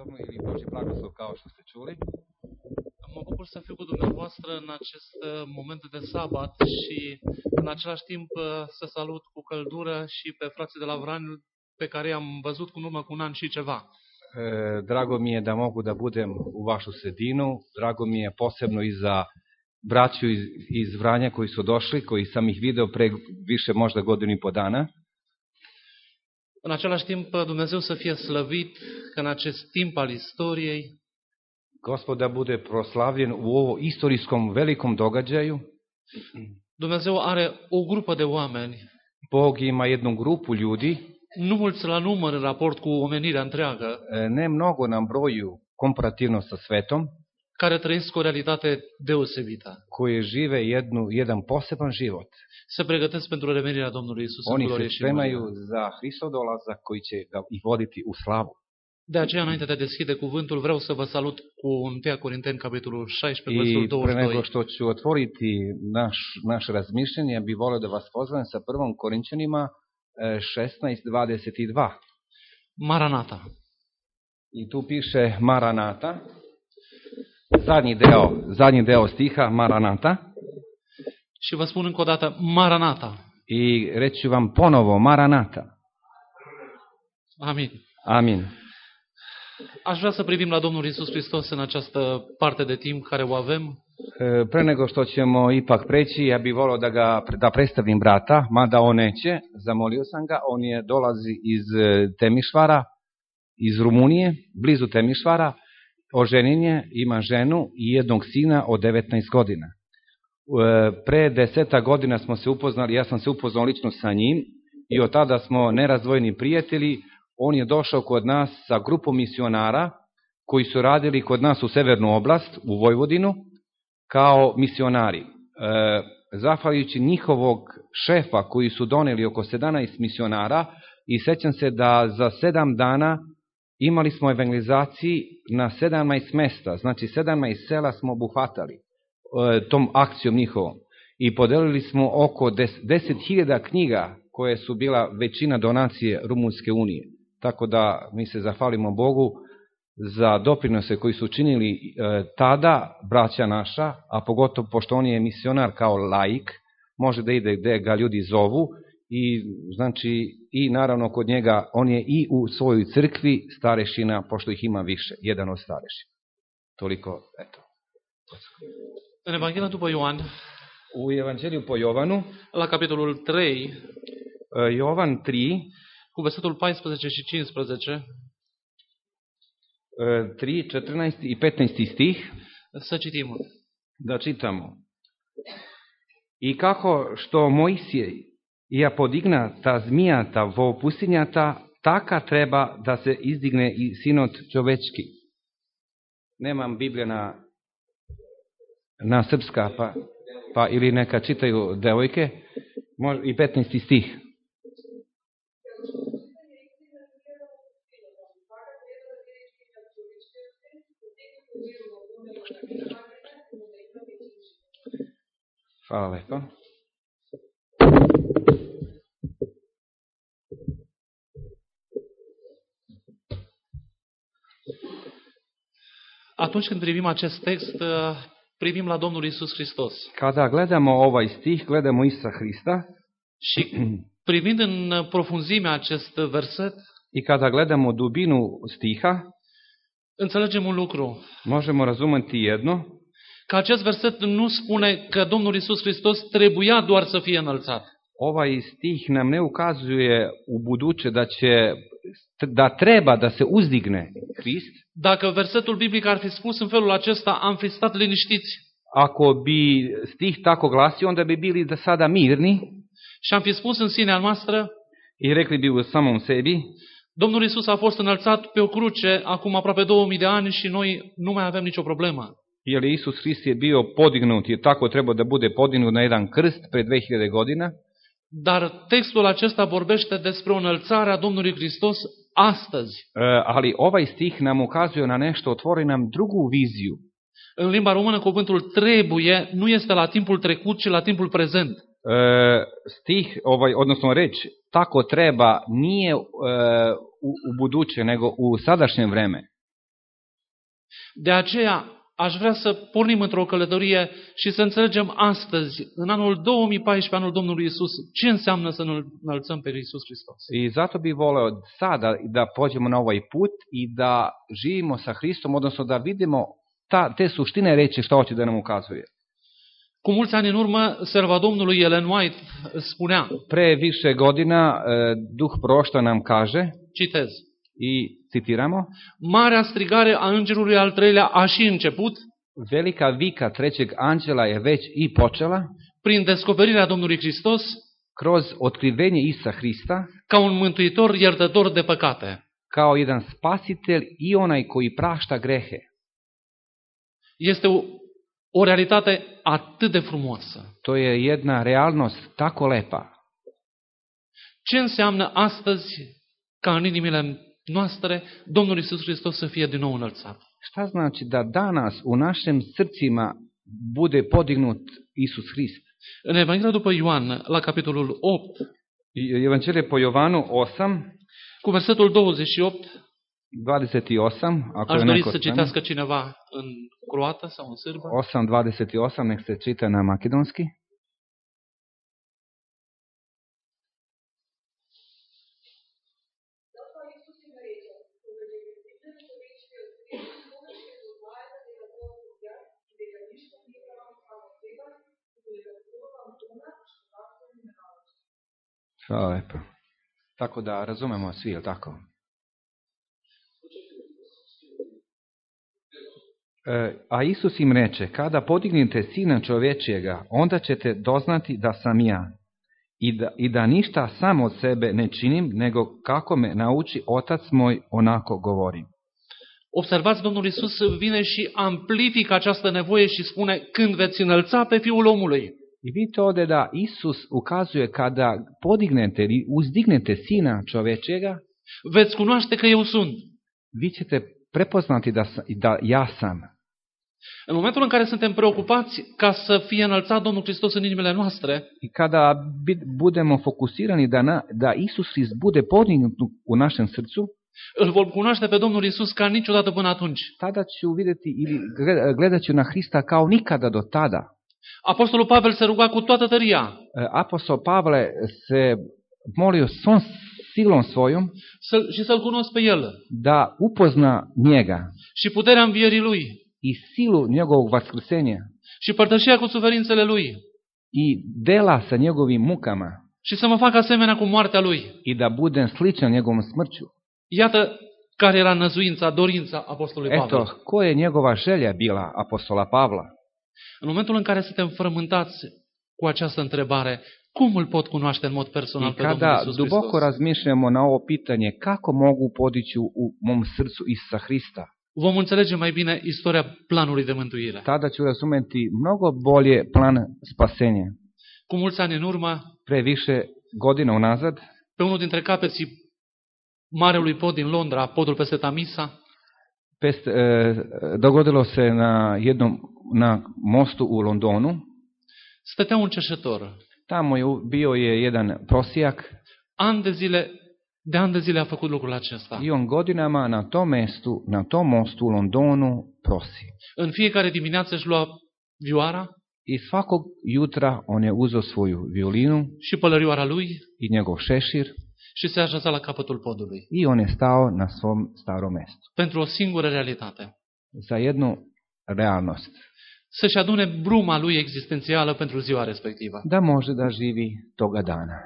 Domnului ili Boži blagoslov kao što ste čuli. Mă bucur să fiu cu dumneavoastră în acest uh, moment de sabat și în același timp uh, să salut cu căldură și pe frații de la Vran pe care i-am văzut cu urmă cu un an și ceva. E, drago mi je da mogu da budem u vašu sredinu. Drago mi je posebno i za braću iz, iz Vranja koji su došli, koji sam ih video pre više možda godinu i po dana. În același timp, Dumnezeu să fie slăvit că în acest timp al istoriei Gospod da bude proslavljen u ovo istorijskom velikom događaju. Dumnezeu are o grupă de oameni, Bog ima jednu grupu ljudi, nu mulți la număr în raport cu omenirea întreagă, e, ne mnogo nam broju komparativno sa svetom, care trăiesc o realitate deosebită. koji žive jednu, jedan poseban život. Se pregătesc pentru revenirea Domnului Isus în Oni glorie se spremaju za Hristov dolazak koji će ga ih voditi u slavu. De aceea, înainte de a deschide cuvântul, vreau să vă salut cu 1 Corinteni, capitolul 16, I versul pre nego 22. što ću otvoriti naš, naš volio da vas sa prvom Korinčanima e, 16.22. Maranata. I tu piše Maranata, zadnji deo, zadnji deo stiha Maranata. Și vă spun încă o dată, Maranata. I reći ću vam ponovo Maranata. Amin. Amin. Aș vrea să privim la Domnul Isus Hristos în această parte de timp care o avem. E, Pre nego što ćemo ipak preći, ja bih volio da ga da predstavim brata, mada on neće, zamolio sam ga, on je dolazi iz e, Temišvara, iz Rumunije, blizu Temišvara, oženjen je, ima ženu i jednog sina od 19 godina. E, Pre deseta godina smo se upoznali, ja sam se upoznao lično sa njim i od tada smo nerazdvojeni prijatelji. On je došao kod nas sa grupom misionara koji su radili kod nas u Severnu oblast, u Vojvodinu, kao misionari. E, zahvaljujući njihovog šefa koji su doneli oko 17 misionara i sećam se da za 7 dana imali smo evangelizaciji na 17 mesta, znači 17 sela smo obuhvatali e, tom akcijom njihovom i podelili smo oko 10 10.000 knjiga koje su bila većina donacije Rumunske unije. Tako da mi se zahvalimo Bogu za doprinose koji su činili e, tada braća naša, a pogotovo pošto on je misionar kao laik, može da ide gde ga ljudi zovu i znači i naravno kod njega on je i u svojoj crkvi starešina, pošto ih ima više, jedan od starešina. Toliko, eto. În după Ioan, U Evanđelju po Jovanu, la capitolul 3, e, Jovan 3, cu versetul 14 și 15, e, 3, 14 i 15 stih, să citim. da čitamo. I kako što Mojsije и ја подигна та змијата во пустињата, така треба да се издигне и синот човечки. Немам Библија на, на српска, па, па или нека читају девојке, мож, и 15 стих. Hvala lepo. Atunci când privim acest text, uh, privim la Domnul Isus Hristos. Kada gledamo ovaj stih, gledamo Isusa Hrista Și privind în profunzimea acest verset, i kada gledamo dubinu stiha, înțelegem un lucru. možemo razumeti jedno, Că acest verset nu spune că Domnul Isus Hristos trebuia doar să fie înălțat. Ovaj stih nam ne ukazuje u buduće da će da treba da se uzdigne Hrist. Dacă versetul biblic ar fi spus în felul acesta, am fi stat liniștiți Ako bi stih tako glasio, onda bi bili da sada mirni și am fi spus în sinea noastră, i rekli bi u samom sebi, Domnul Isus a fost înălțat pe o cruce acum aproape 2000 de ani și noi nu mai avem nicio problemă. jer je Isus Hrist je bio podignut i tako treba da bude podignut na jedan krst pre 2000 godina, Dar textul acesta vorbește despre o înălțare a Domnului Hristos astăzi. E, ali ovaj stih nam ukazuje na nešto, otvori nam drugu viziju. În limba română, cuvântul trebuie nu este la timpul trecut, ci la timpul prezent. E, stih, ovaj, odnosno reč, tako treba, nije e, u, u buduće, nego u sadašnje vreme. De aceea aș vrea să pornim într-o călătorie și să înțelegem astăzi, în anul 2014, anul Domnului Isus, ce înseamnă să ne înălțăm pe Isus Hristos. Și zato bi voleo sada da pođemo na ovaj put i da živimo sa Hristom, odnosno da vidimo ta, te suštine reči što hoće da nam ukazuje. Cu mulți ani în urmă, serva Domnului Ellen White spunea, Pre više godina e, duh prošta nam kaže, citez, i citiramo, Marea strigare a îngerului al treilea a și început velika vika trećeg anđela je već i počela, prin descoperirea Domnului Hristos kroz otkrivenje Isa Hrista, ca un mântuitor iertător de păcate. kao jedan spasitelj i onaj koji prašta grehe. Este o, o realitate atât de frumoasă. To je jedna realnost tako lepa. Ce înseamnă astăzi ca în inimile noastre Domnul Isus Hristos să fie din nou înălțat? Šta znači da danas u našem srcima bude podignut Isus Hrist? În Evanghelia după Ioan, la capitolul 8, I- Evanđelje po Jovanu 8, cu versetul 28, 28, ako aș je dori neko să spremno. citească cineva în croată sau în sârbă. 8.28, nek se čita na makedonski. Hvala lepo. Tako da razumemo svi, je tako? E, A Isus im reče, kada podignete sina čovečijega, onda ćete doznati da sam ja. I da, I da ništa sam od sebe ne činim, nego kako me nauči otac moj, onako govorim. Observați, Domnul Isus vine și amplifică această nevoie și spune, când veți înălța pe Fiul omului, I vidite ovdje da Isus ukazuje kada podignete ili uzdignete sina čovečijega, veți cunoaște că eu sunt. vi ćete prepoznati da, sam- da ja sam. În momentul în care suntem preocupați ca să fie înălțat Domnul Hristos în inimile noastre, I kada bit- budemo fokusirani da, na, da Isus Hrist bude podignut u našem srcu, îl vom cunoaște pe Domnul Isus ca niciodată până atunci. tada ću vidjeti ili gled- gledat ću na Hrista kao nikada do tada. Apostolul Pavel se ruga cu toată tăria E, Apostol Pavle se molio svom silom svojom să, și să-L cunosc pe El da upozna njega și puterea învierii Lui i silu njegovog vaskrsenja și părtășia cu suferințele Lui i dela sa njegovim mukama și să mă fac asemenea cu moartea Lui. i da budem sličan njegovom smrću. Iată care era năzuința, dorința Apostolului Pavel. Eto, ko je njegova želja bila apostola Pavla? În momentul în care suntem frământați cu această întrebare, cum îl pot cunoaște în mod personal I pe Domnul Isus duboko Hristos? razmišljamo na ovo pitanje kako mogu podići u mom srcu Isusa Hrista, Vom înțelege mai bine istoria planului de mântuire. tada ću razumeti mnogo bolje plan spasenja. Cu mulți ani în urmă, Pre više godina unazad, pe unul dintre capeții Marelui Pod din Londra, podul peste Tamisa, pest, e, dogodilo se na jednom na mostu u Londonu. stătea un cerșetor. Tamo je u- bio je jedan prosijak Ani de zile, de ani de zile a făcut lucrul acesta. i on godinama na tom mestu, na tom mostu u Londonu prosi. În fiecare dimineață își lua vioara I svakog jutra on je uzo svoju violinu și pălărioara lui i njegov šešir și se așeza la capătul podului. i on je stao na svom starom mestu. Pentru o singură realitate. Za jednu realnost. Să-și adune bruma lui existențială pentru ziua respectivă. Da može da živi toga dana.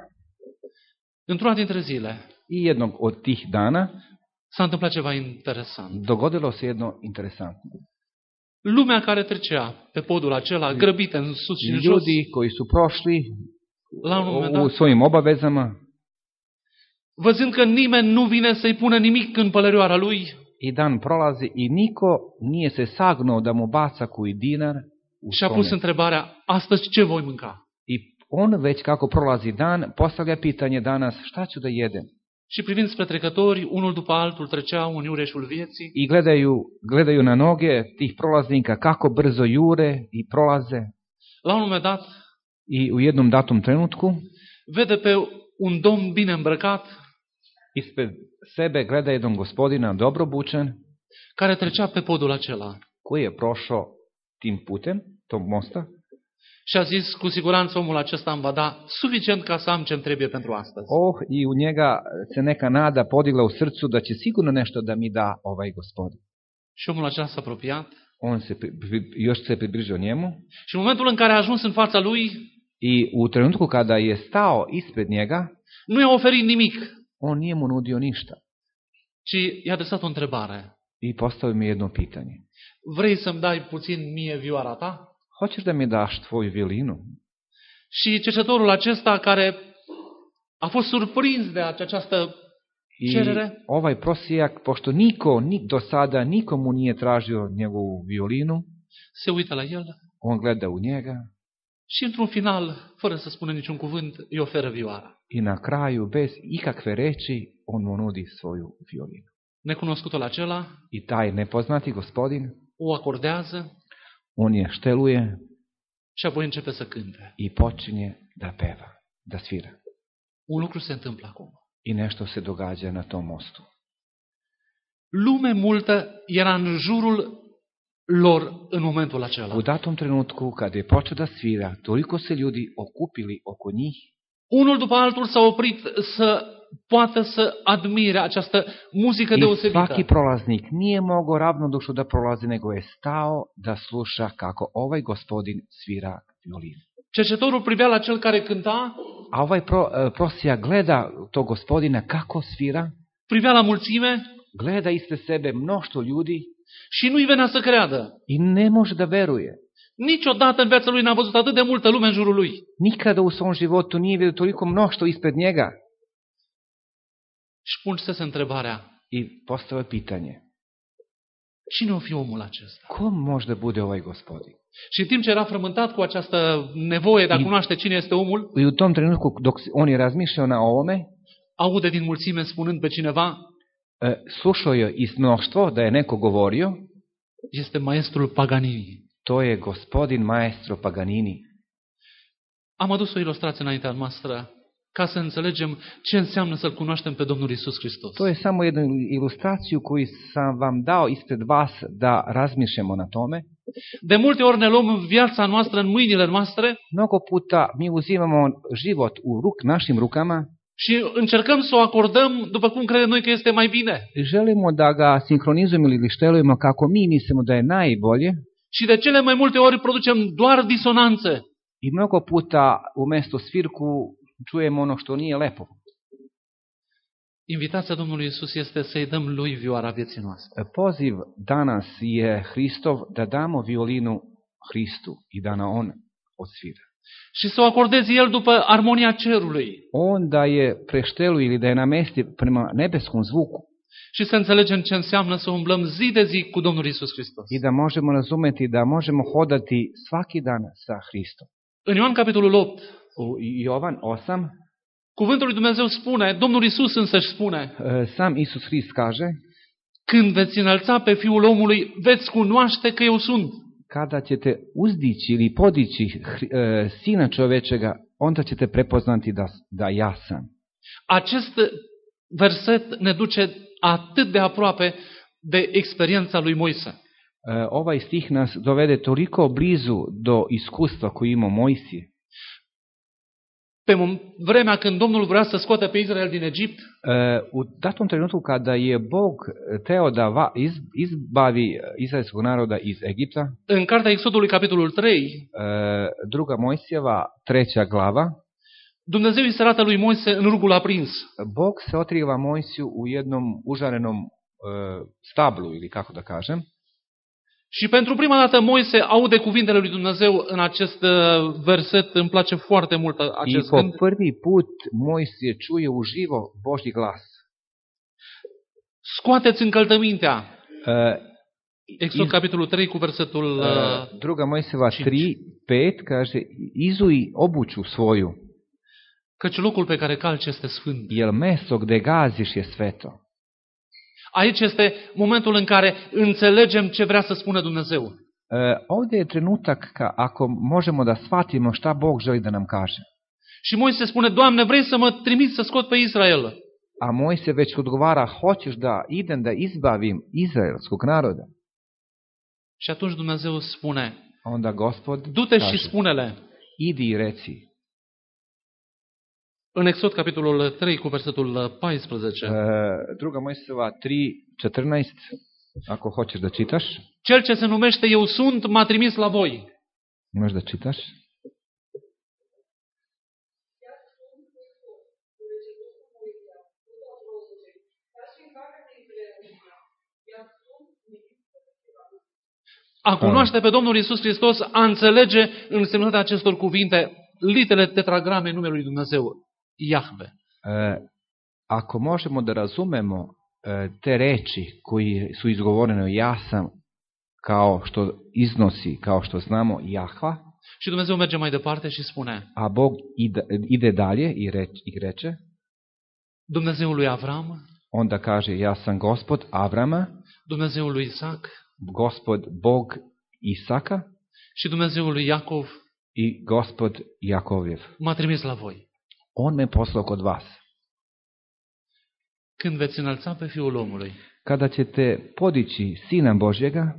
Într-una dintre zile I jednog od tih dana s-a întâmplat ceva interesant. dogodilo se jedno interesantno. Lumea care trecea pe podul acela, grăbită în sus și în jos, Ljudi koji su prošli la un moment u dat, svojim obavezama văzând că nimeni nu vine să-i pună nimic în pălărioara lui, i dan prolazi i niko nije se sagnuo da mu baca koji dinar u și-a tome. pus întrebarea, astăzi ce voi mânca? I on već kako prolazi dan postavlja pitanje danas šta ću da jedem. Și privind spre trecători, unul după altul treceau în iureșul vieții, I gledaju, gledaju na noge tih prolaznika kako brzo jure i prolaze la un moment dat i u jednom datom trenutku vede pe un domn bine îmbrăcat, ispred sebe gleda jedan gospodina dobro obučen care trecea pe podul acela. koji je prošao tim putem, tog mosta, Și a zis, cu siguranță omul acesta îmi va da suficient ca să am ce-mi trebuie pentru astăzi. oh, i u njega se neka nada podigla u srcu da će sigurno nešto da mi da ovaj gospodin. Și omul acela s-a apropiat. On se, pri- pri- još se približio njemu Și în momentul în care a ajuns în fața lui, i u trenutku kada je stao ispred njega, nu i-a oferit nimic, on nije mu nudio ništa. ci i-a adresat o întrebare. I postavio mi jedno pitanje. Vrei să-mi dai puțin mie vioara ta? Hoćeš da mi daš tvoju violinu? Și cercetătorul acesta care a fost surprins de această I cerere, ovaj prosijak, pošto niko ni, do sada nikomu nije tražio njegovu violinu, se uită la el on gleda u njega și într-un final, fără să spună niciun cuvânt, îi oferă vioara. I na kraju, bez ikakve reči, on mu nudi svoju violinu. Necunoscutul acela I taj nepoznati gospodin, o acordează on je šteluje și apoi începe să cânte. i počinje da peva, da svira. Un lucru se întâmplă acum. I nešto se događa na tom mostu. Lume multă era în jurul lor în momentul acela. U datom trenutku, kada je počeo da svira, toliko se ljudi okupili oko njih Unul după altul s-a oprit să poată să admire această muzică i deosebită. svaki prolaznik nije mogao ravnodušno da prolazi, nego je stao da sluša kako ovaj gospodin svira violinu. Cercetorul privea la cel care cânta, A ovaj pro, e, prosija gleda tog gospodina kako svira, privea la mulțime gleda ispred sebe mnoštvo ljudi și nu-i venea să creadă. i ne može da veruje. Niciodată în viața lui n-a văzut atât de multă lume în jurul lui. Nikada u svom životu nije vidio toliko mnoštvo ispred njega. Și punsese întrebarea, I postao je pitanje, cine o fi omul acesta? kom može da bude ovaj gospodin? Și în timp ce era frământat cu această nevoie de a I- cunoaște cine este omul, I u tom trenutku, dok on je razmišljao na ovome, aude din mulțime spunând pe cineva, e, slušao je iz mnoštvo da je neko govorio, este maestrul Paganini. To je gospodin maestro Paganini. Am adus o ilustrație înaintea noastră ca să înțelegem ce înseamnă să-L cunoaștem pe Domnul Isus Hristos. To je samo jednu ilustraciju koju sam vam dao ispred vas da razmišljamo na tome. De multe ori ne luăm viața noastră în mâinile noastre Mnogo puta mi uzimamo život u ruk, našim rukama și încercăm să o acordăm după cum credem noi că este mai bine. želimo da ga sinkronizujemo ili štelujemo kako mi mislimo da je najbolje Și de cele mai multe ori producem doar disonanțe. i mnogo puta umjesto svirku čujemo ono što nije lepo. Invitația Domnului Isus este să-i dăm lui vioara vieții noastre. Poziv danas je Hristov da damo violinu Hristu i da na on odsvira. Și să o acordezi El după armonia cerului. On da je preštelu ili da je namesti prema nebeskom zvuku Și să înțelegem ce înseamnă să umblăm zi de zi cu Domnul Isus Hristos. i da možemo razumeti da možemo hodati svaki dan sa Hristom. În Ioan capitolul 8, U Jovan 8, cuvântul lui Dumnezeu spune, Domnul Isus însă își spune, e, sam Isus Hrist kaže, când veți înălța pe Fiul omului, veți cunoaște că eu sunt. kada ćete uzdići ili podići Hri- e, Sina čovečega, onda ćete prepoznati da, da ja sam. Acest verset ne duce atât de aproape de experiența lui Moise. E, Ovaj stih nas dovede toliko blizu do iskustva koje ima Mojsije. Pe mom- vremea când Domnul vrea să scoată pe Israel din Egipt, E, U datom trenutku kada je Bog teo da va, iz, izbavi izraelskog naroda iz Egipta, în cartea Exodului capitolul 3, e, druga Mojsijeva, treća glava, Dumnezeu îi se arată lui Moise în rugul aprins. Bog se otkriva Mojsiju u jednom užarenom e, stablu, ili kako da kažem, Și pentru prima dată Moise aude cuvintele lui Dumnezeu în acest uh, verset. Îmi place foarte mult I acest po gând. prvi put Mojsije čuje uživo Božji glas. Scoateți încălțămintea. E, Exod iz- capitolul 3 cu versetul uh, e, druga Mojsijeva cinci. 3, 5 kaže izuj obuću svoju, căci locul pe care calci este sfânt. jer mesto gde gaziš je sveto. Aici este momentul în care înțelegem ce vrea să spună Dumnezeu. E, ovdje je trenutak ka, ako možemo da shvatimo šta Bog želi da nam kaže. Și Moise spune, Doamne, vrei să mă trimiți să scot pe Israel? a Mojse već odgovara, hoćeš da idem da izbavim izraelskog naroda. Și atunci Dumnezeu spune, Onda gospod du-te și kaže, spune-le, idi i reci. În Exod capitolul 3 cu versetul 14, E, druga Mojseva 3.14, ako hoćeš da čitaš, Cel ce se numește Eu sunt m-a trimis la voi. možeš da čitaš. A cunoaște pe Domnul Isus Hristos, a înțelege însemnătatea acestor cuvinte, litele tetragrame în numele Iahve. E, ako možemo da razumemo e, te reči koji su izgovorene ja sam kao što iznosi, kao što znamo Jahva, Și Dumnezeu merge mai departe și spune, a Bog ide, ide dalje i, reč, i reče, Dumnezeul lui Avram, onda kaže ja sam gospod Avrama, Dumnezeul lui Isaac gospod Bog Isaka și Dumnezeul lui Iacov i gospod Jakovjev. m-a trimis la voi. On me poslao kod vas. Când veți înălța pe Fiul omului, Kada ćete podići Sina Božjega,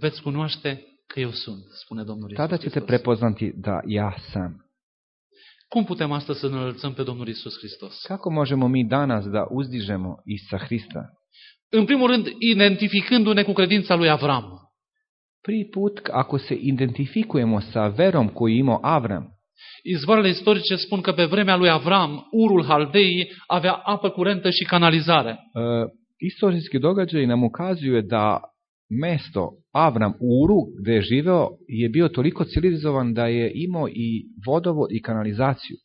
veți cunoaște că eu sunt, spune Domnul Isus tada ćete Hristos. prepoznati da ja sam. Cum putem astăzi să înălțăm pe Domnul Isus Hristos? Kako možemo mi danas da uzdižemo Isa Hrista? În primul rând, identificându-ne cu credința lui Avram. Prvi put, ako se identifikujemo sa verom koju je imao Avram, Izvoarele istorice spun că pe vremea lui Avram, Urul Haldei avea apă curentă și canalizare. e, istorijski događaj nam ukazuje da mesto Avram Uru gde je živeo je bio toliko civilizovan da je imao i vodovod i kanalizaciju.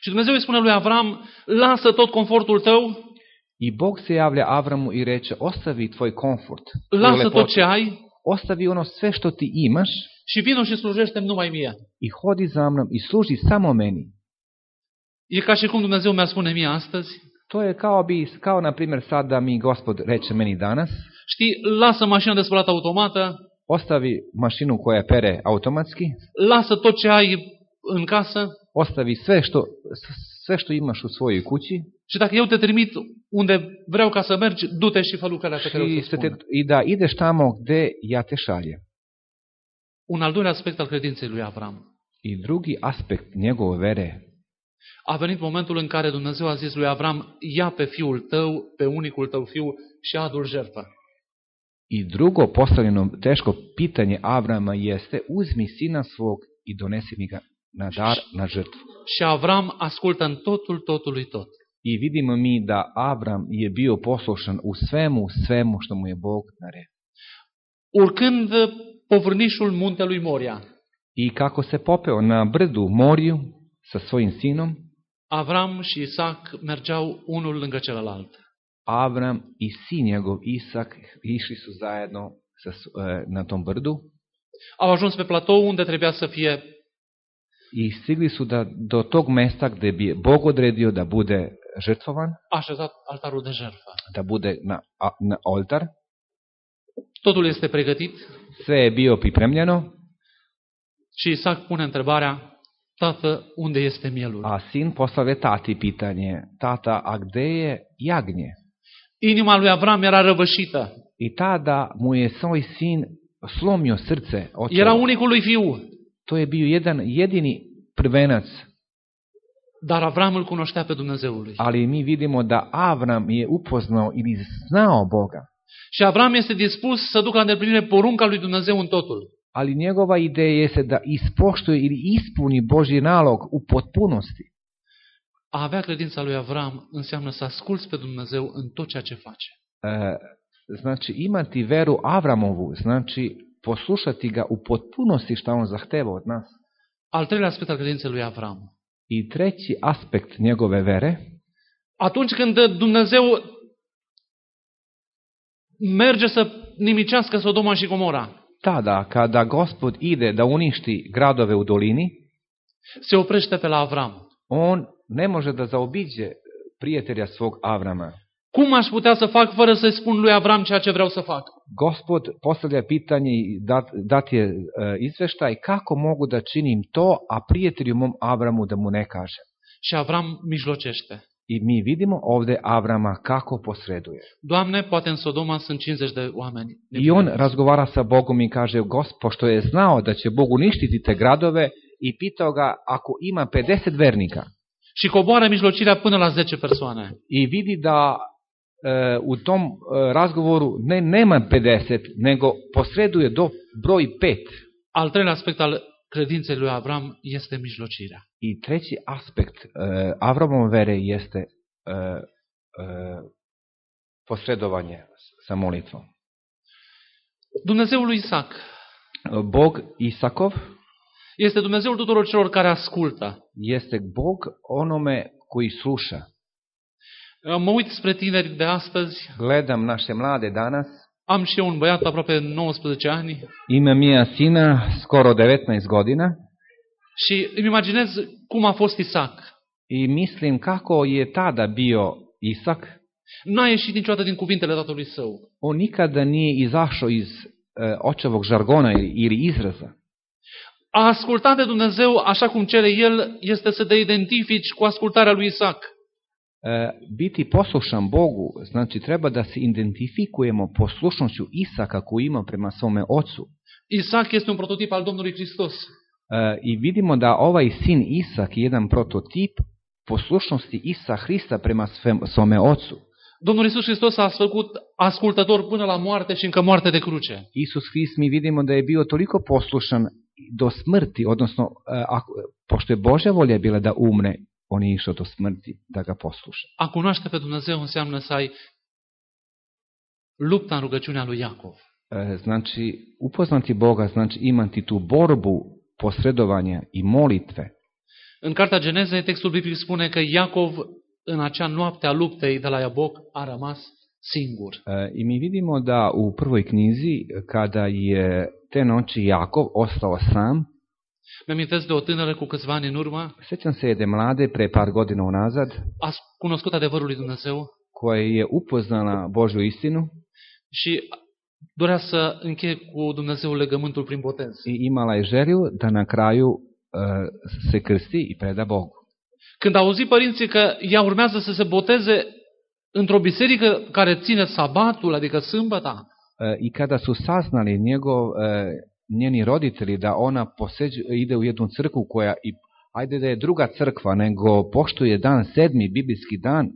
Și Dumnezeu îi spune lui Avram, lasă tot confortul tău, I Bog se javlja Avramu i reče, ostavi tvoj komfort, tvoju lasă tot ce ai ostavi ono sve što ti imaš și vină și slujește-mi numai mie. i hodi za mnom i služi samo meni. E ca și cum Dumnezeu mi-ar spune mie astăzi, To je kao bi, kao na primjer sad da mi gospod reče meni danas, știi, lasă mașina de spălat automată, ostavi mašinu koja pere automatski, lasă tot ce ai în casă ostavi sve što, sve što imaš u svojoj kući și dacă eu te trimit unde vreau ca să mergi, du-te și fă lucrarea pe care o și, să se te, spun. i da ideš tamo gde ja te šaljem. Un al doilea aspect al credinței lui Avram. I drugi aspekt njegove vere, A venit momentul în care Dumnezeu a zis lui Avram, ia pe fiul tău, pe unicul tău fiu și adu-l jertfă. I drugo postavljeno teško pitanje Avrama jeste uzmi sina svog i donesi mi ga na dar, na žrtvu. Și Avram ascultă în totul totului tot. I vidimo mi da Avram je bio poslušan u svemu, svemu što mu je Bog naredio. Urcând povrnișul muntelui Moria, I kako se popeo na brdu Moriju sa svojim sinom, Avram și Isaac mergeau unul lângă celălalt. Avram i sin njegov Isak išli su zajedno sa, s- e, na tom brdu Au ajuns pe platou unde trebuia să fie i stigli su da, do tog mesta gde bi Bog odredio da bude žrtvovan, așezat altarul de jertfă. da bude na, a, na oltar. Totul este pregătit Sve je bio pripremljeno, și Isaac pune întrebarea, tată, unde este mielul? a sin postavlja tati pitanje, tata, a gde je jagnje? Inima lui Avram era răvășită. I tada mu je svoj sin slomio srce. očeva. Era unicul lui fiu, To je bio jedan jedini prvenac, dar Avram îl cunoștea pe Dumnezeul lui. ali mi vidimo da Avram je upoznao ili znao Boga. Și Avram este dispus să ducă la îndeplinire porunca lui Dumnezeu în totul. Ali njegova ideja jeste da ispoštuje ili ispuni Božji nalog u potpunosti. A avea credința lui Avram înseamnă să asculți pe Dumnezeu în tot ceea ce face. E, znači, imati veru Avramovu, znači poslušati ga u potpunosti šta on zahteva od nas. Al treilea aspect al credinței lui Avram. I treći aspekt njegove vere, Atunci când Dumnezeu merge să nimicească Sodoma și Gomora, tada kada gospod ide da uništi gradove u dolini, se oprește pe la Avram. on ne može da zaobiđe prijatelja svog Avrama. Cum aș putea să fac fără să-i spun lui Avram ceea ce vreau să fac? Gospod postavlja pitanje i dat, dat je e, izveštaj kako mogu da činim to, a prijatelju mom Avramu da mu ne kaže. Și Avram mijlocește. I mi vidimo ovde Avrama kako posreduje. Doamne, poate în Sodoma sunt 50 de oameni. I on razgovara sa Bogom i kaže, Gosp, pošto je znao da će Bog uništiti te gradove, i pitao ga ako ima 50 vernika. Și coboară mijlocirea până la 10 persoane. I vidi da e, u tom e, razgovoru ne, nema 50, nego posreduje do broj 5. Al treilea aspect al credinței lui Avram este mijlocirea. I treći aspekt e, Avramove vere jeste e, e, posredovanje sa molitvom. Dumnezeul lui Isaac Bog Isakov este Dumnezeul tuturor celor care ascultă. jeste Bog onome koji sluša. Mă uit spre tineri de astăzi. Gledam naše mlade danas, Am și eu un băiat aproape 19 ani imam ja sina skoro 19 godina și îmi imaginez cum a fost Isaac. i mislim kako je tada bio Isak. N-a ieșit niciodată din cuvintele tatălui său. On nikada nije izašao iz e, očevog žargona ili, ili izraza. A asculta de Dumnezeu așa cum cere El este să te identifici cu ascultarea lui Isaac. E, biti poslušan Bogu, znači treba da se identifikujemo poslušnošću Isaka koju ima prema svome ocu. Isaac este un prototip al Domnului Hristos. E, I vidimo da ovaj sin Isak je jedan prototip poslušnosti Isa Hrista prema svome ocu. Domnul Isus Hristos a făcut ascultător până la moarte și încă moarte de cruce. Isus Hrist mi vidimo da je bio toliko poslušan do smrti, odnosno e, ako, pošto je Božja volja bila da umre, on je išao do smrti da ga posluša. A cunoaște pe Dumnezeu înseamnă să ai lupta în rugăciunea lui Iacov. E, Znači, upoznati Boga, znači imati tu borbu posredovanja i molitve. În cartea Genezei, textul biblic spune că Iacov, în acea noapte a luptei de la Iaboc, a rămas singur. E, I mi vidimo da u prvoj knjizi, kada je te noći Jakov ostao sam, Mi-amintesc de o tânără cu câțiva ani în urmă, sećam se jedne mlade pre par godina unazad, a cunoscut adevărul lui Dumnezeu koja je upoznala Božju istinu și dorea să încheie cu Dumnezeu legământul prin botez. și imala je želju da na kraju e, se krsti i preda Bogu. Când a auzit părinții că ea urmează să se boteze într-o biserică care ține sabatul, adică sâmbăta, E, I kada su saznali njegov, e, njeni roditelji da ona poseđu, ide u jednu crkvu koja, i, ajde da je druga crkva, nego poštuje dan sedmi, biblijski dan,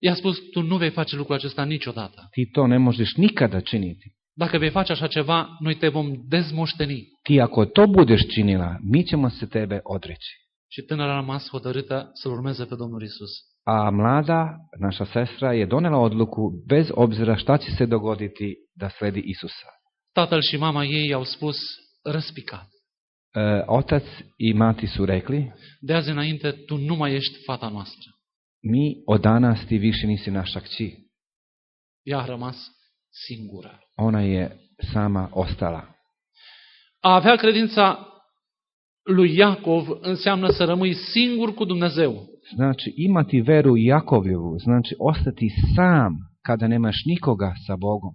i-a spus, tu nu vei face lucrul acesta niciodată. ti to ne možeš nikada činiti. Dacă vei face așa ceva, noi te vom dezmoșteni. Ti ako to budeš činila, mi ćemo se tebe odreći. Și tânăra a rămas hotărâtă să-L urmeze pe Domnul Isus. A mlada, naša sestra, je donela odluku, bez obzira šta će se dogoditi, da sledi Isusa. Tatăl și mama ei i-au spus răspicat. E, otac i mati su rekli, De azi înainte, tu nu mai ești fata noastră. mi od danas ti više nisi naša kći. Ea a rămas singură. Ona je sama ostala. A avea credința lui Iacov înseamnă să rămâi singur cu Dumnezeu. Znači, imati veru Jakovljevu, znači ostati sam kada nemaš nikoga sa Bogom.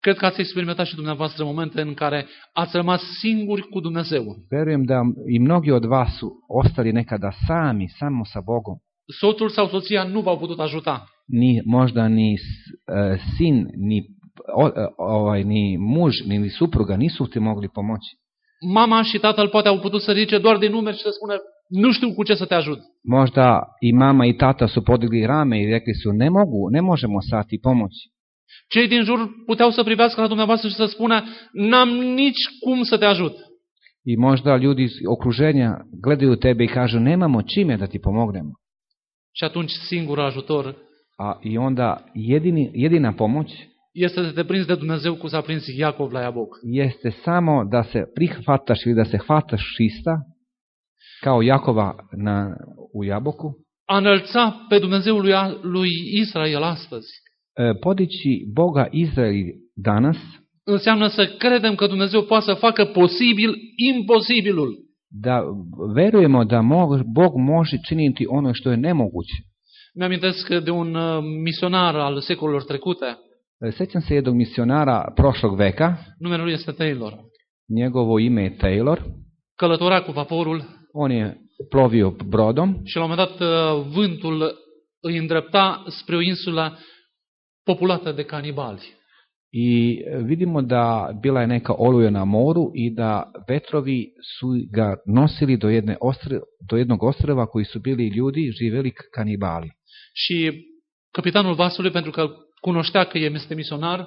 Cred că ați experimentat și dumneavoastră momente în care ați rămas singuri cu Dumnezeu. Verujem da i mnogi od vas su ostali nekada sami, samo sa Bogom. Soțul sau soția nu v-au putut ajuta. Ni, možda ni e, sin, ni, ovaj, ni muž, ni, ni supruga nisu ti mogli pomoći. Mama și tatăl poate au putut să ridice doar din numeri și să spună nu știu cu ce să te ajut. Možda i mama i tata su podigli rame i rekli su ne mogu, ne možemo sad ti pomoći. Cei din jur puteau să privească la dumneavoastră și să spună n-am nici cum să te ajut. I možda ljudi iz okruženja gledaju tebe i kažu nemamo čime da ti pomognemo. Și atunci singurul ajutor A i onda jedini, jedina pomoć este să te prinzi de Dumnezeu cum s-a prins Iacov la Iaboc. jeste samo da se prihvataš ili da se hvataš Hrista kao Jakova na, u jaboku, A înălța pe Dumnezeul lui, lui Israel astăzi e, podići Boga Izraeli danas înseamnă să credem că Dumnezeu poate să facă posibil imposibilul. da verujemo da mo- Bog može činiti ono što je nemoguće. Mi-amintesc de un uh, misionar al secolelor trecute, E, Sećam se jednog misionara prošlog veka, numele lui este Taylor. njegovo ime je Taylor, Călătorea cu vaporul on je plovio brodom și la un moment dat uh, vântul îi îndrepta spre o insulă populată de canibali. I vidimo da bila je neka oluja na moru i da vetrovi su ga nosili do, jedne ostre, do jednog ostrava koji su bili ljudi, živeli kanibali. Și capitanul vasului, pentru că cunoștea că este misionar,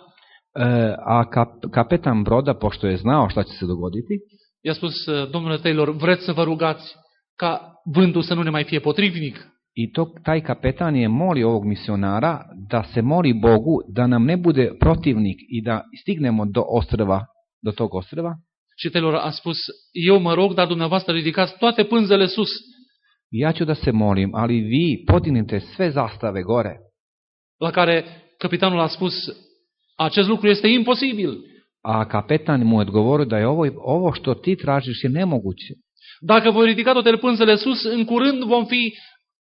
E, a kap, kapetan broda, pošto je znao šta će se dogoditi, i-a spus, domnule Taylor, vreți să vă rugați ca vântul să nu ne mai fie potrivnic? I to, taj kapetan je molio ovog misionara da se moli Bogu da nam ne bude protivnik i da stignemo do ostrva, do tog ostrva. Și Taylor a spus, eu mă rog, dar dumneavoastră ridicați toate pânzele sus. Ja ću da se molim, ali vi podignite sve zastave gore. La care capitanul a spus, acest lucru este imposibil. A kapetan mu je odgovorio da je ovo, ovo što ti tražiš je nemoguće. Dacă voi ridica toate pânzele sus, în curând vom fi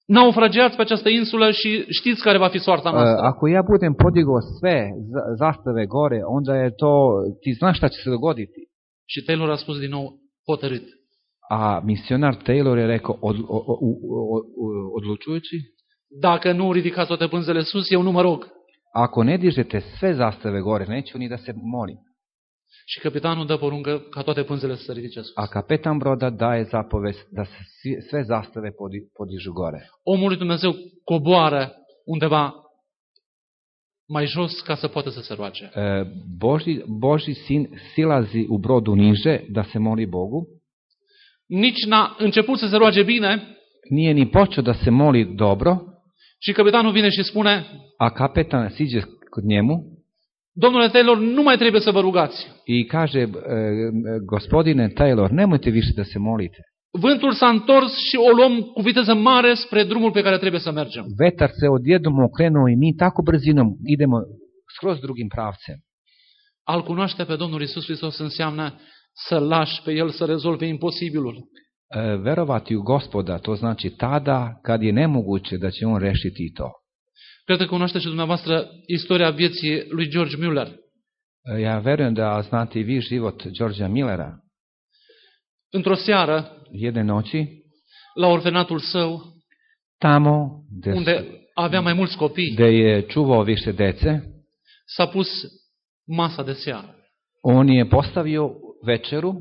naufragiați pe această insulă și știți care va fi soarta E, noastră. Ako ja budem podigao sve za- zastave gore, onda je to, ti znaš šta će se dogoditi. Și Taylor a spus din nou, hotărât. A misionar Taylor je rekao od, o, o, o, o, odlučujući, Dacă nu ridicați toate pânzele sus, eu nu mă rog. Ako ne dižete sve zastave gore, neću ni da se molim. Și capitanul dă poruncă ca toate pânzele să se ridice sus. A kapetan broda daje zapovest da se sve zastave podi, podižu gore. Omul lui Dumnezeu coboară undeva mai jos ca să poată să se roage. Boži, Boži sin silazi u brodu niže da se moli Bogu. Nici n-a început să se roage bine Nije ni počeo da se moli dobro, și capitanul vine și spune, a kapetan siđe kod njemu domnule Taylor, nu mai trebuie să vă rugați. i kaže, e, gospodine Taylor, nemojte više da se molite. Vântul s-a întors și o luăm cu viteză mare spre drumul pe care trebuie să mergem. Vetar se odjednom okrenuo i mi tako brzinom idemo skroz drugim pravcem. Al cunoaște pe Domnul Isus Hristos înseamnă să lași pe El să rezolve imposibilul. E, verovati u gospoda, to znači tada kad je nemoguće da će on rešiti i to. Cred că cunoaște și dumneavoastră istoria vieții lui George Muller. E, Ja verujem da znate i vi život Đorđa Millera. Într-o seară, Jedne noći, la orfanatul său, tamo gde, su- unde avea mai mulți copii, gde je čuvao više dece, s-a pus masa de seară. on je postavio večeru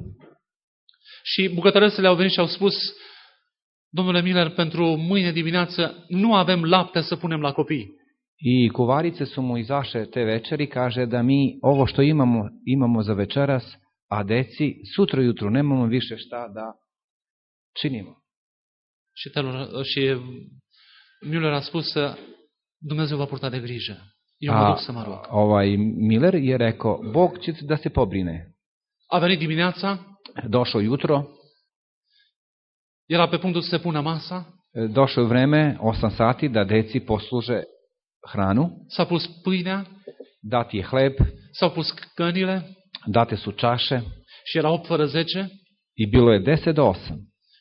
Și bucătărăsele au venit și au spus, domnule Miller, pentru mâine dimineață nu avem lapte să punem la copii. i kuvarice su mu izaše te večeri, kaže da mi ovo što imamo, imamo za večeras, a deci sutra jutru nemamo više šta da činimo. Și, Taylor, și Müller a spus, Dumnezeu va purta de grijă. Eu mă A duc să mă rog. ovaj Miller je rekao, Bog će da se pobrine. A venit dimineața, Došao jutro, era pe punctul să se pună masa, e, došlo je vreme, 8 sati, da deci posluže hranu, s-a pus pâinea, dat je hleb, s-au pus cănile? Date su čaše. Și era 8 fără 10 i bilo je 10 do 8.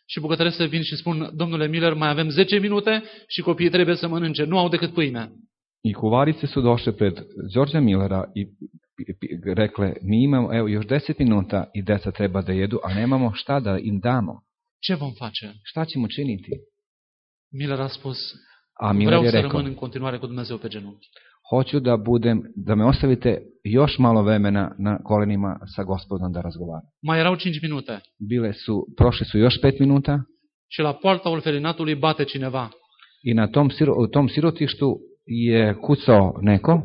și bucătărăsele vin și spun, domnule Miller, mai avem 10 minute și copiii trebuie să mănânce, nu au decât pâine. I kuvarice su došle pred Đorđa Millera i pi- pi- rekle, mi imamo evo, još 10 minuta i deca treba da jedu, a nemamo šta da im damo. Ce vom face? Šta ćemo činiti? Miller a spus, A Miller vreau je să rekao, rămân în continuare cu Dumnezeu pe genunchi. hoću da budem, da me ostavite još malo vremena na kolenima sa gospodom da razgovaram. Mai erau 5 minute Bile su, prošli su još 5 minuta și la poarta orfelinatului bate cineva. i na tom, u tom sirotištu je kucao neko.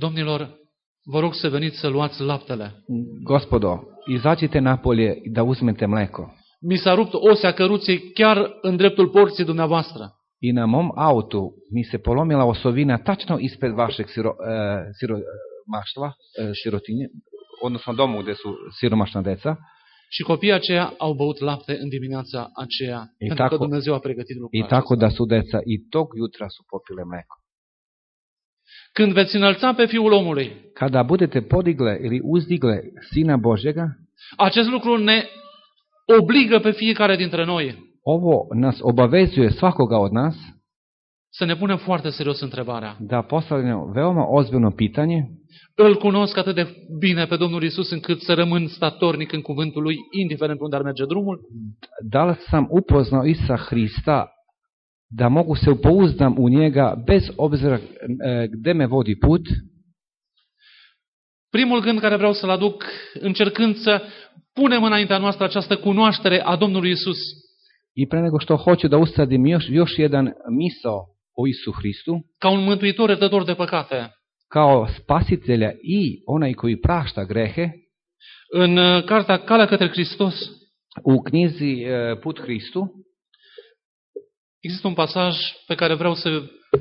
Domnilor, vă rog să veniți să luați laptele. Gospodo, izađite napolje da uzmete mleko. Mi s-a rupt osea căruței chiar în dreptul porții dumneavoastră. I na mom autu mi se polomila osovina tačno ispred vašeg siro, e, siromaštva, e, sirotinje, odnosno domu gde su siromašna deca. Și copiii aceia au băut lapte în dimineața aceea, I pentru că tako- Dumnezeu a pregătit lucrul I tako acesta. da su deca i tog jutra su popile mleko. Când veți înălța pe Fiul omului, Kada budete podigle ili uzdigle Sina Božjega, acest lucru ne obligă pe fiecare dintre noi ovo nas obavezuje svakoga od nas să ne punem foarte serios întrebarea. da postavljamo veoma ozbiljno pitanje Îl cunosc atât de bine pe Domnul Isus încât să rămân statornic în cuvântul Lui, indiferent unde ar merge drumul? da li sam upoznao Isa Hrista da mogu se upouzdam u njega bez obzira e, gde me vodi put, Primul gând care vreau să-l aduc încercând să punem înaintea noastră această cunoaștere a Domnului Isus. i pre nego što hoću da usadim još, još jedan misao o Isu Hristu, ca un mântuitor iertător de păcate. kao spasitelja i onaj koji prašta grehe, În uh, cartea Calea către Hristos. U knjizi e, Put Hristu există un pasaj pe care vreau să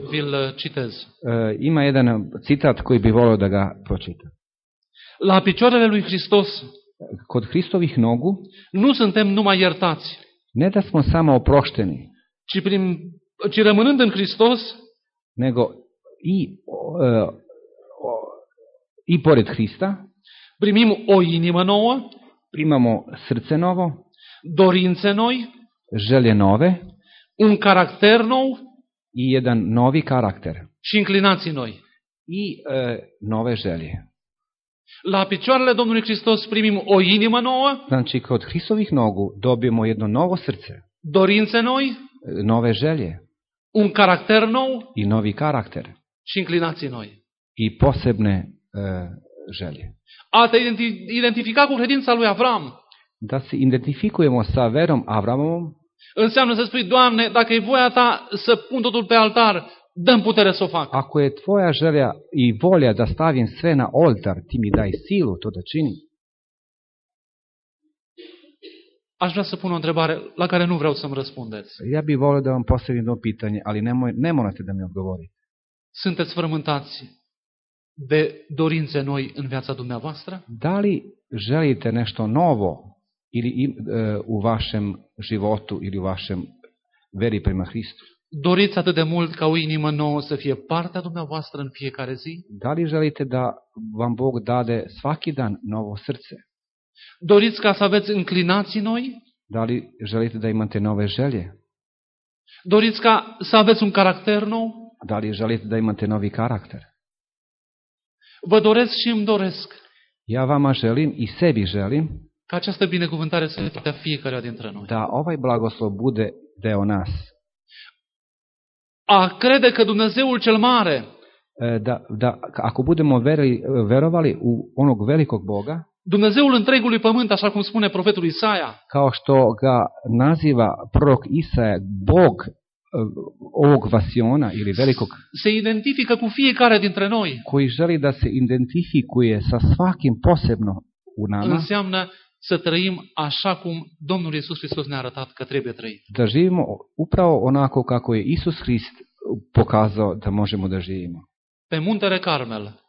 vi-l uh, citez. e, ima jedan citat koji bi volio da ga pročitam. La picioarele lui Hristos Kod Hristovih nogu nu suntem numai iertați, ne da smo samo oprošteni, ci, prin, ci rămânând în Hristos, nego i, o, i pored Hrista primim o inimă nouă, primamo srce novo, dorințe noi, želje nove un caracter nou i jedan novi karakter și inclinații noi. i e, nove želje. La picioarele Domnului Hristos primim o inimă nouă, Znači, kod Hristovih nogu dobijemo jedno novo srce, dorințe noi, e, nove želje un caracter nou i novi karakter și inclinații noi. i posebne e, želje. A te identi- identifica cu credința lui Avram Da se identifikujemo sa verom Avramovom, înseamnă să spui, Doamne, dacă e voia ta să pun totul pe altar, dăm putere să o fac. ako je tvoja želja i volja da stavim sve na oltar, ti mi daj silu to da činim. Aș vrea să pun o întrebare la care nu vreau să-mi răspundeți. Ja bih volio da vam postavim jedno pitanje, ali nemoj, ne morate da mi odgovorite. Sunteți frământați de dorințe noi în viața dumneavoastră? Da li želite nešto novo ili im- e, u vašem životu ili u vašem veri prema Hristu? Doriți atât de mult ca o inimă nouă să fie partea dumneavoastră în fiecare zi? Da li želite da vam Bog dade svaki dan novo srce? Doriți ca să aveți înclinații noi? Da li želite da imate nove želje? Doriți ca să aveți un caracter nou? Da li želite da imate novi karakter? Vă doresc și îmi doresc Ja vama želim i sebi želim ca această binecuvântare să fie a fiecare dintre noi. da ovaj blagoslov bude deo nas. A crede că Dumnezeul cel mare, E, Da, da, ako budemo veri, verovali u onog velikog Boga, Dumnezeul întregului pământ, așa cum spune profetul Isaia, kao što ga naziva prorok Isaja, Bog e, ovog vasiona ili velikog, se identifică cu fiecare dintre noi, koji želi da se identifikuje sa svakim posebno u nama, înseamnă să trăim așa cum Domnul Iisus Hristos ne-a arătat că trebuie trăit. da živimo upravo onako kako je Isus Hrist pokazao da možemo da živimo. Pe muntele Carmel,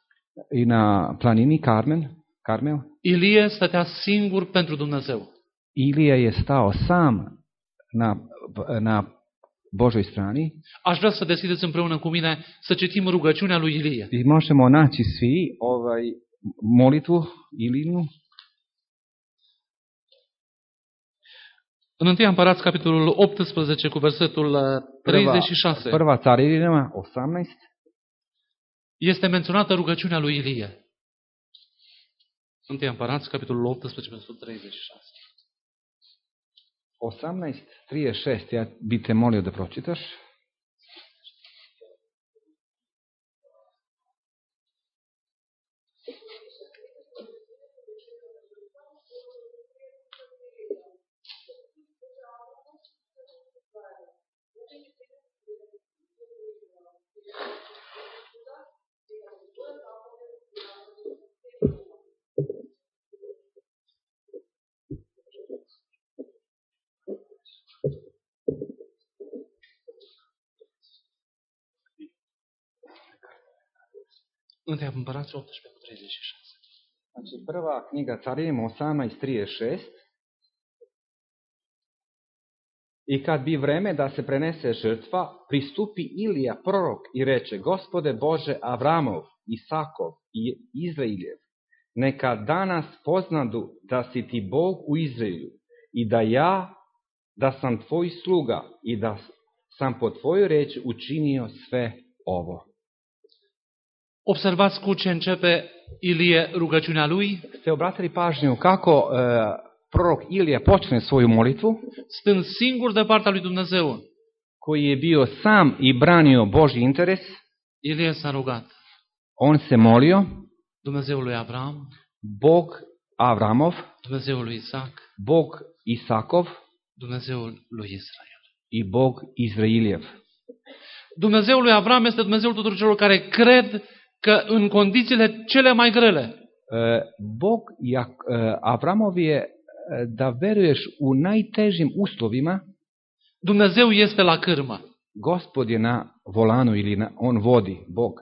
I na planini Karmen, Karmel, Ilie stătea singur pentru Dumnezeu. Ilija je stao sam na, na Božoj strani Aș vrea să deschideți împreună cu mine să citim rugăciunea lui Ilie. i možemo naći svi ovaj molitvu Ilinu În 1 Împărați, capitolul 18, cu versetul uh, prva, 36, prva carinima 18 este menționată rugăciunea lui Ilie. 1 Împărați, capitolul 18, versetul 36. 18.36, ja bi te molio da pročitaš. Întâia Împărați 18 cu 36. Znači, prva knjiga Carinima 18.36 I kad bi vreme da se prenese žrtva, pristupi Ilija prorok i reče, Gospode Bože Avramov, Isakov i Izraeljev, neka danas poznadu da si ti Bog u Izraelju i da ja, da sam tvoj sluga i da sam po tvoju reč učinio sve ovo. Observați cu ce începe Ilie rugăciunea lui, Ste obratili pažnju kako e, prorok Ilija počne svoju molitvu, stând singur de partea lui Dumnezeu. koji je bio sam i branio Boži interes, Ilie s-a rugat. On se molio, Dumnezeul lui Avram, Bog Avramov, Dumnezeul lui Isaac, Bog Isakov? Dumnezeul lui Israel. i Bog Izrailjev. Dumnezeul lui Avram este Dumnezeul tuturor celor care cred că în condițiile cele mai grele, E, Bog Jak, e, Avramov je e, da veruješ u najtežim uslovima, Dumnezeu este la cârmă. Gospod je na volanu ili na, on vodi, Bog.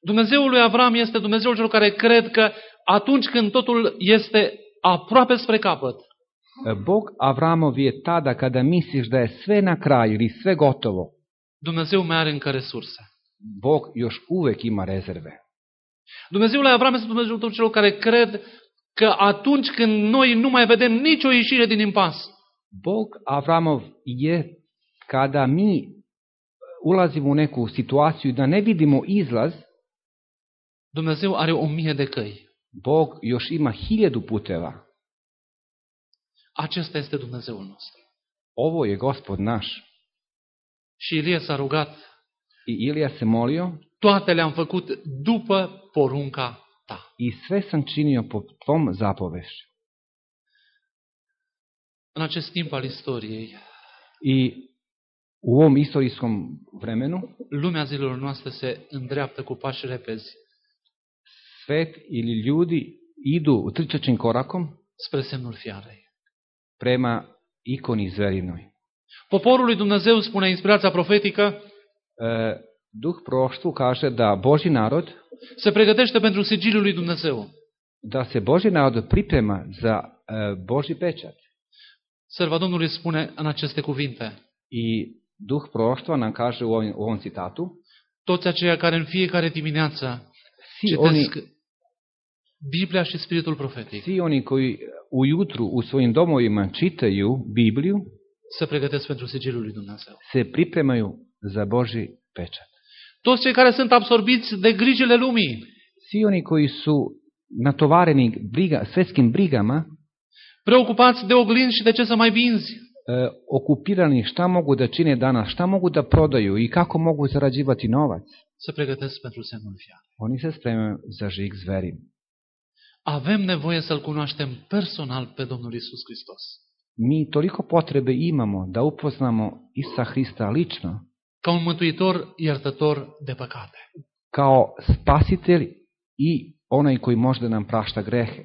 Dumnezeul lui Avram este Dumnezeul celor care cred că atunci când totul este aproape spre capăt, E, Bog Avramov je tada kada misliš da je sve na kraju ili sve gotovo, Dumnezeu mai are încă resurse. Bog još uvek ima rezerve. Dumnezeul lui Avram este Dumnezeul tuturor celor care cred că atunci când noi nu mai vedem nicio ieșire din impas, Bog Avramov je kada mi ulazimo u neku situaciju da ne vidimo izlaz, Dumnezeu are o mie de căi. Bog još ima hiljadu puteva. Acesta este Dumnezeul nostru. Ovo je gospod naš. Și Ilie s-a rugat, I Ilija se molio toate le-am făcut după porunca ta. i sve sam činio po tvom zapovešću. În acest timp al istoriei, I u ovom istorijskom vremenu lumea zilelor noastre se îndreaptă cu pași repezi svet ili ljudi idu trčačim korakom spre semnul fiarei. prema ikoni zverinoj. Poporul lui Dumnezeu, spune inspirația profetică, Duh proštvu kaže da Boži narod, se pregătește pentru sigiliul lui Dumnezeu. da se Boži narod priprema za e, Boži pečat. Serva Domnului spune în aceste cuvinte, I Duh proštva nam kaže u ovom, u ovom citatu, toți aceia care în fiecare dimineață svi oni, citesc Biblia și Spiritul profetic, svi oni koji ujutru u svojim domovima čitaju Bibliju, se pregătesc pentru sigiliul lui Dumnezeu. se pripremaju za Boži pečat. Toți cei care sunt absorbiți de grijile lumii, Svi oni koji su natovareni briga, svetskim brigama, preocupați de oglinzi și de ce să mai vinzi, e, okupirani šta mogu da čine danas, šta mogu da prodaju i kako mogu zarađivati novac, se pregătesc pentru semnul fiarei. oni se spremaju za žig zverim. Avem nevoie să-L cunoaștem personal pe Domnul Isus Hristos. Mi toliko potrebe imamo da upoznamo Isa Hrista lično, Ca un mântuitor iertător de păcate. kao spasitelj i onaj koji može da nam prašta grehe.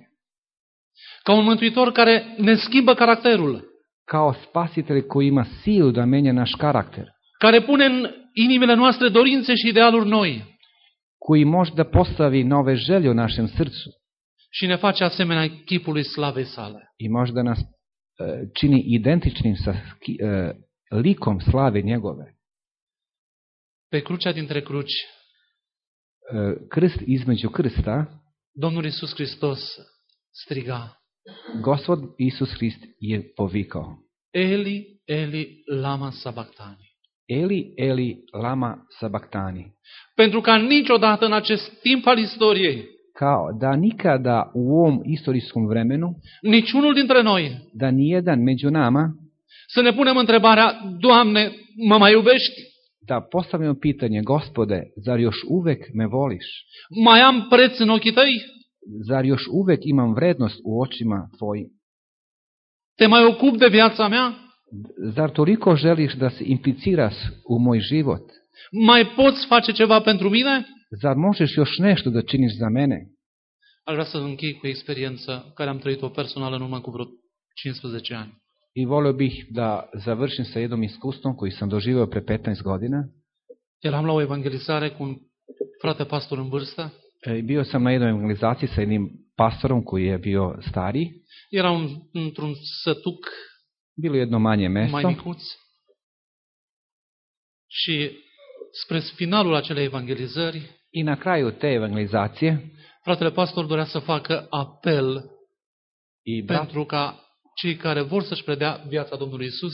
Ca un mântuitor care ne schimbă caracterul, Kao spasitelj koji ima silu da menja naš karakter, care pune în inimile noastre dorințe și idealuri noi koji može da postavi nove želje u našem srcu și ne face asemenea chipului slavei sale. i može da nas čini identičnim sa e, likom slave njegove. Pe crucea dintre cruci, E, Krst između krsta, Domnul Isus Hristos striga, Gospod Isus Hrist je povikao. Eli, Eli, lama sabactani. Eli, Eli, lama sabaktani. Pentru ca niciodată în acest timp al istoriei, Kao da nikada u ovom istorijskom vremenu, niciunul dintre noi da nijedan među nama, să ne punem întrebarea, Doamne, mă mai iubești? da postavljamo pitanje, gospode, zar još uvek me voliš? Mai am preț în ochii tăi? Zar još uvek imam vrednost u očima tvojim? Te mai ocup de viața mea? Zar toliko želiš da se impliciraš u moj život? Mai poți face ceva pentru mine? Zar možeš još nešto da činiš za mene? Aș vrea să închei cu experiență care am trăit-o personal în urmă cu vreo 15 ani. I volio bih da završim sa jednom iskustvom koji sam doživio pre 15 godina. Eram la o evangelizare cu un frate pastor în vârstă. E, Bio sam na jednoj evangelizaciji sa jednim pastorom koji je bio stariji. Era un, într-un sătuc Bilo je jedno manje mai mesto. micuț. Și spre finalul acelei evangelizări, I na kraju te evangelizacije fratele pastor dorea să facă apel i brat, pentru ca cei care vor să-și predea viața Domnului Isus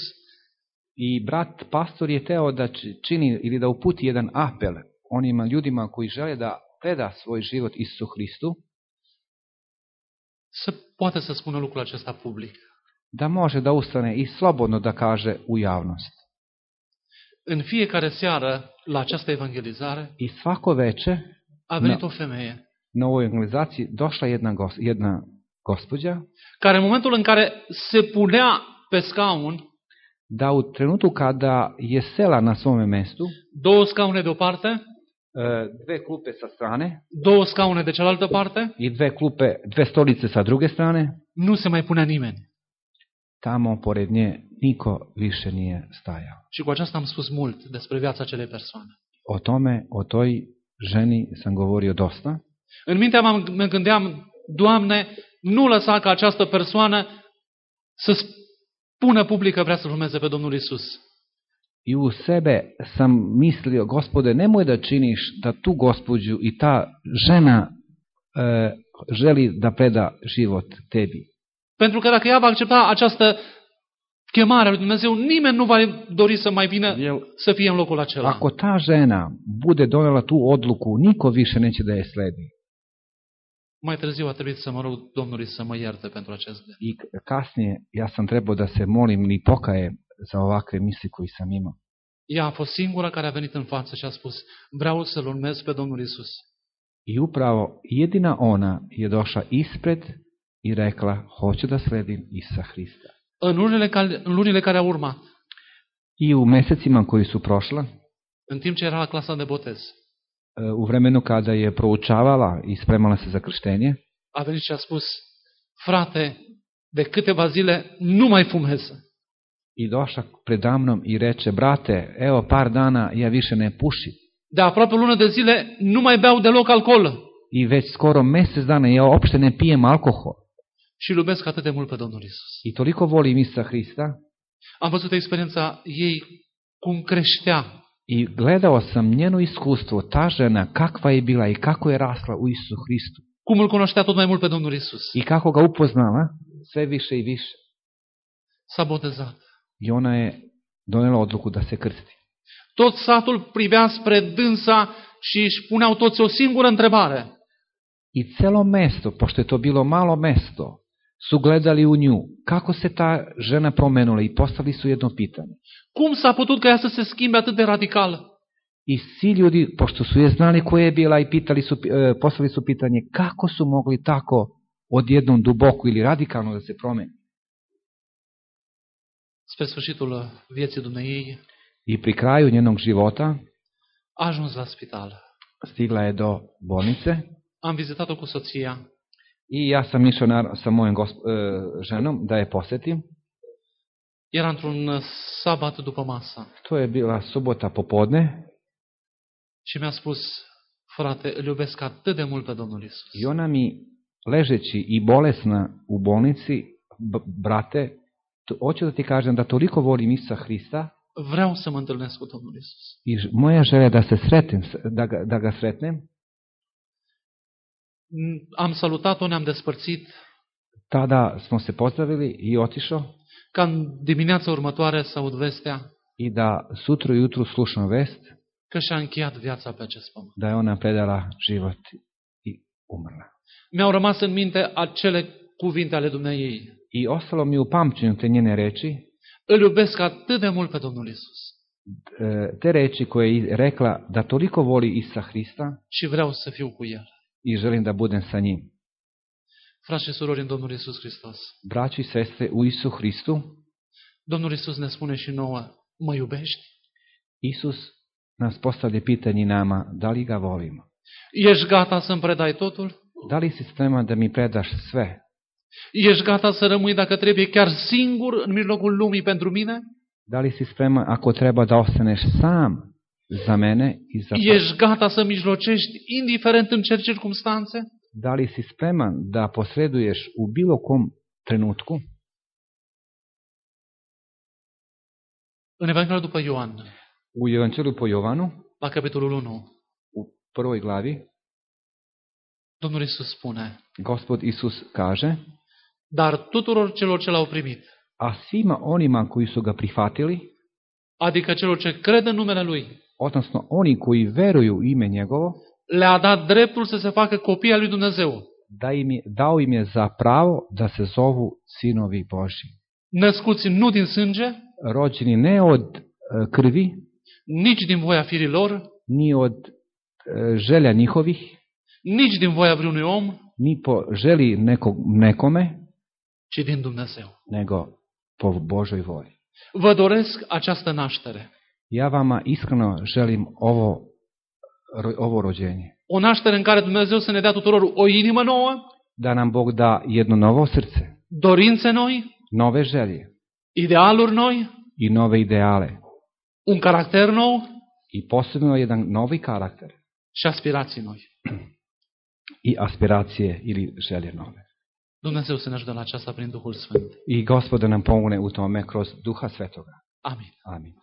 i brat pastor je teo da či- čini ili da uputi jedan apel onima ljudima koji žele da preda svoj život Isusu Hristu, să poată să spună lucrul acesta public. da može da ustane i slobodno da kaže u javnost. În fiecare seară, la această evangelizare, I svako veče a venit Da. o femeie na ovoj evangelizaciji došla jedna, gos, jedna gospođa care în momentul în care se punea pe scaun, da u trenutku kada je sela na svome mestu, două scaune de o parte, e, dve klupe sa strane două scaune de cealaltă parte, i dve klupe, dve stolice sa druge strane, nu se mai punea nimeni. tamo pored nje niko više nije stajao. Și cu aceasta am spus mult despre viața acelei persoane. O tome, o toj ženi sam govorio dosta. În mintea mea mă gândeam, Doamne, nu lăsa ca această persoană să spună public că vrea să-L urmeze pe Domnul Isus. I u sebe sam mislio, gospode, nemoj da činiš da tu gospođu i ta žena e, želi da preda život tebi. Pentru că dacă ea va accepta această chemare a lui Dumnezeu, nimeni nu va dori să mai vină Jer să fie în locul acela. ako ta žena bude donela tu odluku, niko više neće da je sledi. Mai târziu a trebuit să mă rog Domnului să mă ierte pentru acest gând. I kasnije ja sam trebao da se molim i pokaje za ovakve misli koji sam imao. Ea a fost singura care a venit în față și a spus, vreau să-L urmez pe Domnul Isus. I upravo jedina ona je došla ispred i rekla, hoću da sledim Isa Hrista. În lunile, care, în lunile care au urmat, I u mesecima koji su prošla, în timp ce era la clasa de botez, u vremenu kada je proučavala i spremala se za krštenje, a venit și a spus, frate, de câteva zile nu mai fumez. i došla predamnom i reče, brate, evo par dana ja više ne pušim. De aproape o lună de zile nu mai beau deloc alcool. I već skoro mjesec dana ja uopšte ne pijem alkohol. Și iubesc atât de mult pe Domnul Isus. I toliko volim Isa Hrista Am văzut experiența ei cum creștea i gledao sam njeno iskustvo, ta žena, kakva je bila i kako je rasla u Isu Hristu. cum îl cunoștea tot mai mult pe Domnul Isus. I kako ga upoznala sve više i više. S-a botezat. I ona je donela odluku da se krsti. Tot satul privea spre dânsa și își puneau toți o singură întrebare. I celo mesto, pošto je to bilo malo mesto, su gledali u nju kako se ta žena promenula i postavili su jedno pitanje. Cum s-a putut ca ea să se schimbe atât de radical? I svi ljudi, pošto su je znali ko je bila i pitali su, e, postavili su pitanje kako su mogli tako odjednom duboko ili radikalno da se promeni. Spre sfârșitul vieții dumneiei I pri kraju njenog života a ajuns la spital. stigla je do bolnice Am vizitat-o cu soția. I ja sam išao na, sa mojom gosp, e, ženom da je posetim. Era într-un sabat după masă To je bila subota popodne și mi-a spus, frate, îl iubesc atât de mult pe Domnul Isus. i ona mi ležeći i bolesna u bolnici, brate, hoću da ti kažem da toliko volim Isa Hrista Vreau să mă întâlnesc cu Domnul Isus. i moja želja da se sretnem, s- da ga, da ga sretnem. Am salutat-o, ne-am despărțit, Tada smo se pozdravili i otišao ca în dimineața următoare să aud vestea i da sutru jutru slušam vest că și-a încheiat viața pe acest pământ. da je ona predala život i umrla. Mi-au rămas în minte acele cuvinte ale Dumneiei. I ostalo mi u pamćenju te njene reči, Îl iubesc atât de mult pe Domnul Isus e, te reči koje je rekla da toliko voli Isa Hrista și vreau să fiu cu El. I želim da budem sa njim. Frați și surori în Domnul Isus Hristos, Braći și sestre u Isu Hristu, Domnul Isus ne spune și nouă, mă iubești? Isus nas postavlja pitanje nama, da li ga volimo? Ești gata să-mi predai totul? Da li si spreman da mi predaš sve? Ești gata să rămâi, dacă trebuie, chiar singur în mijlocul lumii pentru mine? Da li si spreman ako treba da ostaneš șsam za mene i za Ești gata să mijlocești, indiferent în ce circunstanțe? Da li si spreman da posreduješ u bilo kom trenutku? În Evanghelia după Ioan, U Evanđelju po Jovanu, la capitolul 1, u prvoj glavi, Domnul Isus spune, gospod Isus kaže, dar tuturor celor ce l-au primit, a svima onima koji su ga prihvatili, adică celor ce cred în numele Lui, odnosno oni koji veruju u ime njegovo, le-a dat dreptul să se facă copii al lui Dumnezeu, da im je, dao im je za pravo da se zovu sinovi Boži. născuți nu din sânge, Rođeni ne od krvi, nici din voia firilor, ni od želja njihovih, nici din voia vreunui om, ni po želi neko, nekome, ci din Dumnezeu. nego po Božoj volji. Vă doresc această naștere. Ja vama iskreno želim ovo, ovo rođenje. O naștere în care Dumnezeu să ne dea tuturor o inimă nouă, Da nam Bog da jedno novo srce, dorințe noi, nove želje idealuri noi, i nove ideale. un caracter nou I posebno jedan novi karakter și aspirații noi. i aspiracije ili želje nove. Dumnezeu să ne ajute la aceasta prin Duhul Sfânt. I gospod da nam pomogne u tome kroz duha svetoga. Amin. Amin.